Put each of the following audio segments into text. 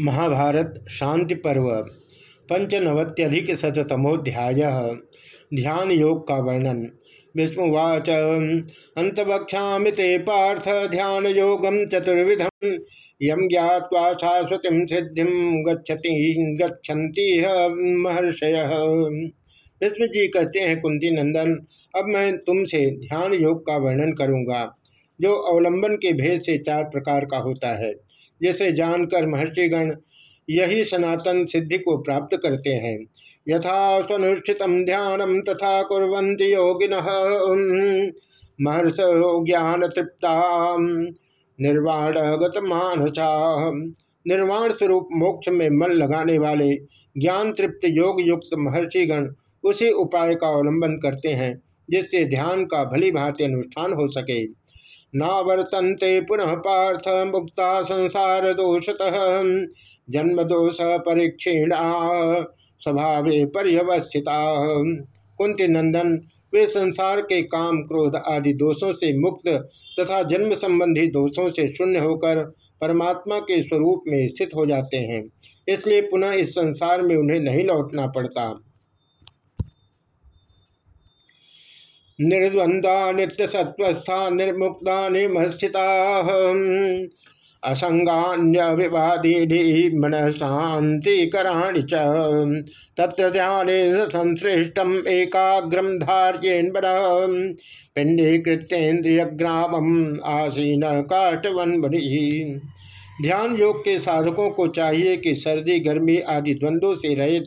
महाभारत शांति पर्व, पंचनवत्यधिक शतमोध्याय ध्यान योग का वर्णन। विष्णुवाच अंतवक्षा ते पार्थ ध्यान योगम चतुर्विधम यम ज्ञावा शाश्वती सिद्धि गच्छन्ति महर्षय। विष्णु जी कहते हैं, कुंती नंदन, अब मैं तुमसे ध्यान योग का वर्णन करूँगा, जो अवलंबन के भेद से चार प्रकार का होता है। जिसे जानकर महर्षिगण यही सनातन सिद्धि को प्राप्त करते हैं। यथा स्वनुष्ठित ध्यानम तथा कुरंती योगिन। महर्ष ज्ञान तृप्ता निर्वाण मानसा निर्वाण स्वरूप मोक्ष में मन लगाने वाले ज्ञान तृप्त योग युक्त महर्षिगण उसी उपाय का अवलंबन करते हैं, जिससे ध्यान का भली भांति अनुष्ठान हो सके। नावर्तन्ते पुनः पार्थ मुक्ता संसार दोषतः। जन्म दोष परीक्षीणा स्वभाव पर्यवस्थिता। कुंती नंदन, वे संसार के काम क्रोध आदि दोषों से मुक्त तथा जन्म संबंधी दोषों से शून्य होकर परमात्मा के स्वरूप में स्थित हो जाते हैं। इसलिए पुनः इस संसार में उन्हें नहीं लौटना पड़ता। निर्द्वंदा नित्य सत्वस्था निर्मुक्ता निमस्थिता असंगान्य विवादी मन शांतिकराणि च। तत्र ध्याने संश्रेष्टम एकाग्रम धार्येन पिंडीकृतेन्द्रिय ग्रामम आसीन काष्टवन बनी ध्यान योग के साधकों को चाहिए कि सर्दी, गर्मी आदि द्वंद्वों से रहित,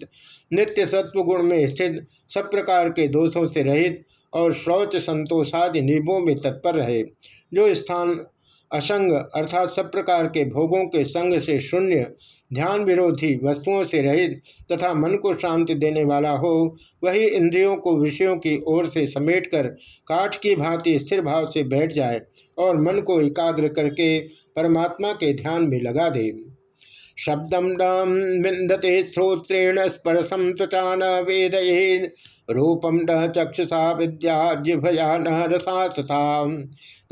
नित्य सत्व गुण में स्थित सब प्रकार के दोषों से रहित और शौच संतोषादि नियमों में तत्पर रहे। जो स्थान असंग अर्थात सब प्रकार के भोगों के संग से शून्य ध्यान विरोधी वस्तुओं से रहित तथा मन को शांति देने वाला हो, वही इंद्रियों को विषयों की ओर से समेटकर काठ की भांति स्थिर भाव से बैठ जाए और मन को एकाग्र करके परमात्मा के ध्यान में लगा दे। शब्दम न विंदते श्रोत्रेण स्पर्शम त्वचा न वेद रूपम न चक्षुषा विद्या जिभया न रसा तथा।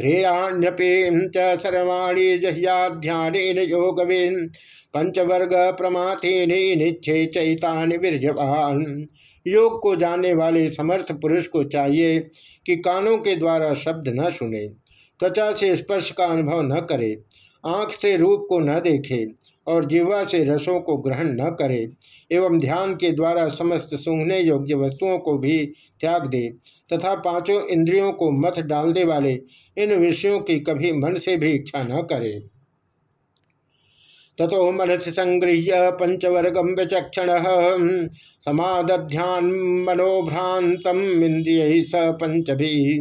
ह्रेयाण्यपीम च सर्वाणी जह्याध्यान योगवीन पंचवर्ग प्रमाथेन निच्छे चैतान विरजवान। योग को जानने वाले समर्थ पुरुष को चाहिए कि कानों के द्वारा शब्द न सुने, त्वचा से स्पर्श का अनुभव न करे, आँख से रूप को न देखे और जिह्वा से रसों को ग्रहण न करे, एवं ध्यान के द्वारा समस्त सूंघने योग्य वस्तुओं को भी त्याग दे, तथा पाँचों इंद्रियों को मत डालने वाले इन विषयों की कभी मन से भी इच्छा न करे। तथो मनस संगृह्य पंचवर्गम विचक्षण समाध्यान मनोभ्रांतम इंद्रिय स पंचभी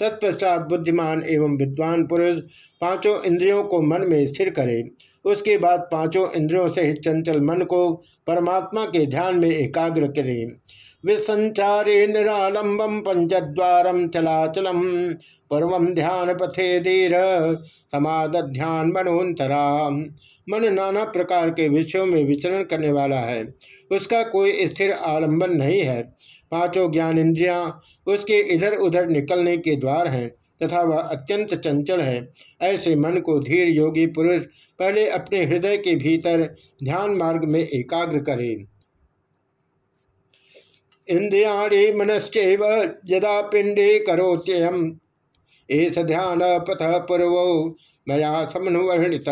तत्पश्चात बुद्धिमान एवं विद्वान पुरुष पाँचों इंद्रियों को मन में स्थिर करे उसके बाद पाँचों इंद्रियों से चंचल मन को परमात्मा के ध्यान में एकाग्र करें। विसंचारे निरालंबम पंचद्वारम चलाचलम परम ध्यान पथे धीर समाद ध्यान मनोन्तरा। मन नाना प्रकार के विषयों में विचरण करने वाला है। उसका कोई स्थिर आलंबन नहीं है। पाँचों ज्ञान इंद्रियाँ उसके इधर उधर निकलने के द्वार हैं। तथा वह अत्यंत चंचल है। ऐसे मन को धीर योगी पुरुष पहले अपने हृदय के भीतर ध्यान मार्ग में एकाग्र करे। इंद्रियाणी मनश्चैव यदा पिंडे करोत्ययम। एस ध्यान पथ पूर्व मया समनुवर्णित।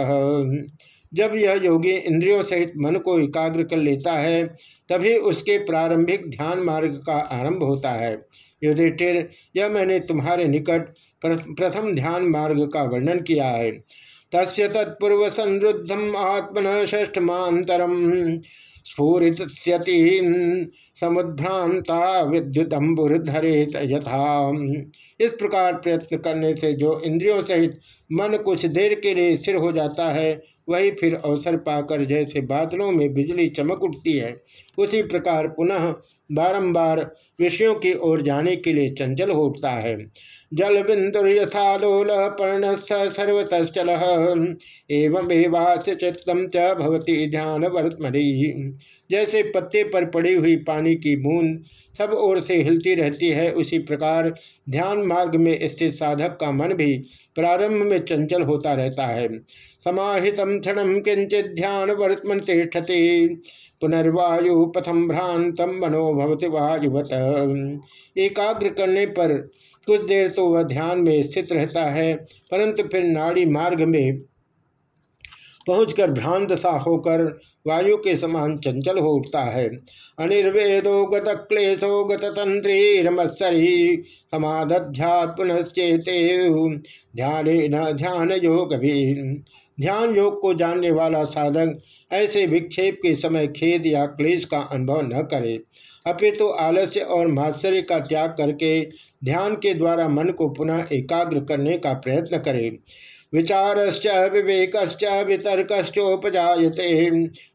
जब यह योगी इंद्रियों सहित मन को एकाग्र कर लेता है, तभी उसके प्रारंभिक ध्यान मार्ग का आरंभ होता है। युधिष्ठिर, यह मैंने तुम्हारे निकट प्रथम ध्यान मार्ग का वर्णन किया है। तस्य तत्पूर्व संरुद्धम आत्मन ष्ठमांतरम स्फूरित समुद्भ्रांता विद्युतम्बुरधरेत यथा। इस प्रकार प्रयत्न करने से जो इंद्रियों सहित मन कुछ देर के लिए स्थिर हो जाता है वही फिर अवसर पाकर जैसे बादलों में बिजली चमक उठती है, उसी प्रकार पुनः बारंबार विषयों की ओर जाने के लिए चंचल हो उठता है। जल बिंदुर्यथालोल पर्णस्थ एवं चित्तम च भवती ध्यान वर्तमणि जैसे पत्ते पर पड़ी हुई पानी की बूंद सब ओर से हिलती रहती है, उसी प्रकार ध्यान मार्ग में स्थित साधक का मन भी प्रारंभ में चंचल होता रहता है। समाहित क्षण किंचित ध्यान वर्तमन तिष्ठति। पुनर्वायु पथम भ्रांतम मनोभवति वायुवत। एकाग्र करने पर कुछ देर तो वह ध्यान में स्थित रहता है, परंतु फिर नाड़ी मार्ग में पहुंचकर भ्रांत सा होकर वायु के समान चंचल हो उठता है। अनिर्वेदो गत क्लेशो गत तंत्री समाध्यात ध्यान न ध्यान योग भी ध्यान योग को जानने वाला साधक ऐसे विक्षेप के समय खेद या क्लेश का अनुभव न करे। अपितु तो आलस्य और मात्सर्य का त्याग करके ध्यान के द्वारा मन को पुनः एकाग्र करने का प्रयत्न करे। विचारश्च विवेक वितर्कोपजाते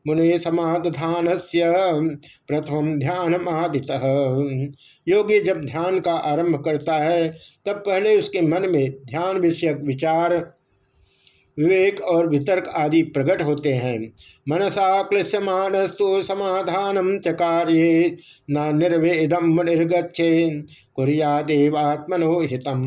मुने समाधान से प्रथम ध्यान आदित योगी जब ध्यान का आरंभ करता है, तब पहले उसके मन में ध्यान विषयक विचार विवेक और वितर्क आदि प्रकट होते हैं। मनसा क्लिश्यमानस्तु समाधान च कार्य न निर्वेदम निर्गछे कुरिया देवात्मनो हितम।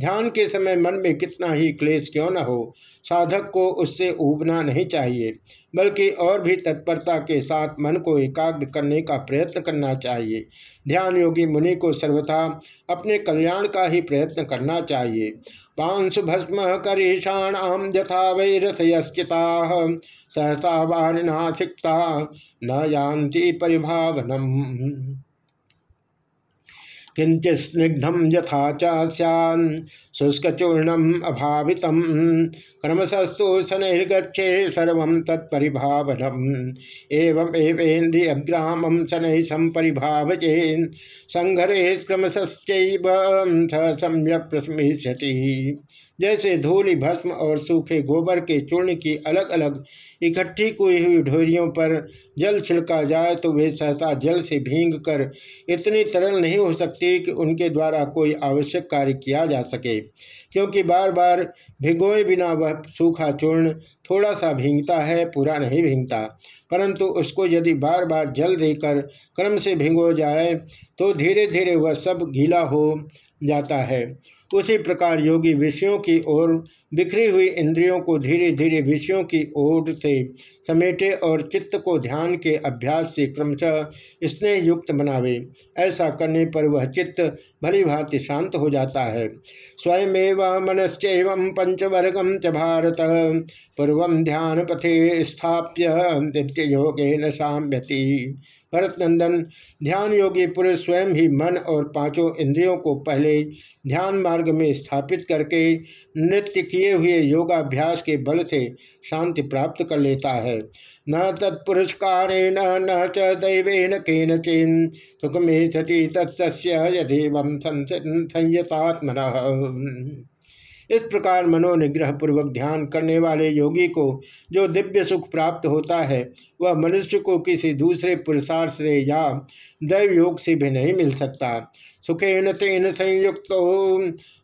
ध्यान के समय मन में कितना ही क्लेश क्यों न हो, साधक को उससे उबना नहीं चाहिए, बल्कि और भी तत्परता के साथ मन को एकाग्र करने का प्रयत्न करना चाहिए। ध्यान योगी मुनि को सर्वथा अपने कल्याण का ही प्रयत्न करना चाहिए। पांशु भस्म करीषाणाम यथा वै सहसा वारिना न यान्ति परिभावनम। किंचित स्निग्धम यथा चास्यान, शुष्कचूर्णम अभावित क्रमशस्तु शनैर्गछे सर्व तत्परिभावनम। एवं एवेन्द्रियग्रामम शनै संपरिभावचे संघरे क्रमशश्चैव सम्यक प्रशमिष्यति जैसे धूलि, भस्म और सूखे गोबर के चूर्ण की अलग अलग इकट्ठी कोई हुई ढोरियों पर जल छिड़का जाए तो वे सहसा जल से भींग कर इतनी तरल नहीं हो सकती कि उनके द्वारा कोई आवश्यक कार्य किया जा सके। क्योंकि बार बार भिगोए बिना वह सूखा चूर्ण थोड़ा सा भींगता है, पूरा नहीं भींगता। परंतु उसको यदि बार बार जल देकर क्रम से भिगो जाए तो धीरे धीरे वह सब गीला हो जाता है। उसी प्रकार योगी विषयों की ओर बिखरी हुई इंद्रियों को धीरे धीरे विषयों की ओर से समेटे और चित्त को ध्यान के अभ्यास से क्रमशः स्नेह युक्त बनावे। ऐसा करने पर वह चित्त भली भांति शांत हो जाता है। स्वयमेव मनश्चैव पंचवर्गम च भारत पूर्व ध्यान पथे स्थाप्य नित्य योगे न साम्यति। भरत नंदन ध्यान योगी पुरुष स्वयं ही मन और पाँचों इंद्रियों को पहले ध्यान मार्ग में स्थापित करके नृत्य किए हुए योगाभ्यास के बल से शांति प्राप्त कर लेता है। न तत्पुरस्कारेण न च दैवेन सुख में सती तत्स्य यदेव संयतात्मन। इस प्रकार मनोनिग्रह पूर्वक ध्यान करने वाले योगी को जो दिव्य सुख प्राप्त होता है, वह मनुष्य को किसी दूसरे पुरुषार्थ से या दैव योग से भी नहीं मिल सकता। सुखेन तेन संयुक्त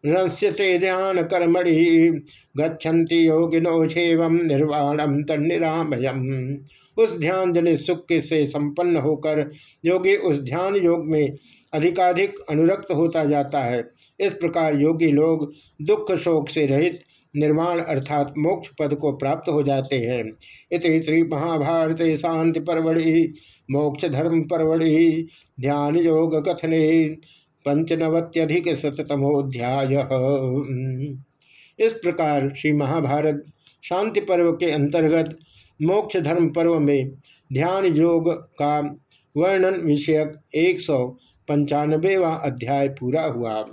नश्यते ध्यान कर्मणि, गच्छन्ति योगिनो छेवम निर्वाणम तन्निरामयम। उस ध्यान जनित सुख से संपन्न होकर योगी उस ध्यान योग में अधिकाधिक अनुरक्त होता जाता है। इस प्रकार योगी लोग दुख शोक से रहित निर्माण अर्थात मोक्ष पद को प्राप्त हो जाते हैं। इत श्री महाभारत शांति परवड़ि, मोक्ष धर्म परवड़ि, ध्यान योग कथने, पंचनवत्यधिक शतमोध्याय इस प्रकार श्री महाभारत शांति पर्व के अंतर्गत मोक्ष धर्म पर्व में ध्यान योग का वर्णन विषयक एक सौ पंचानबेवा अध्याय पूरा हुआ।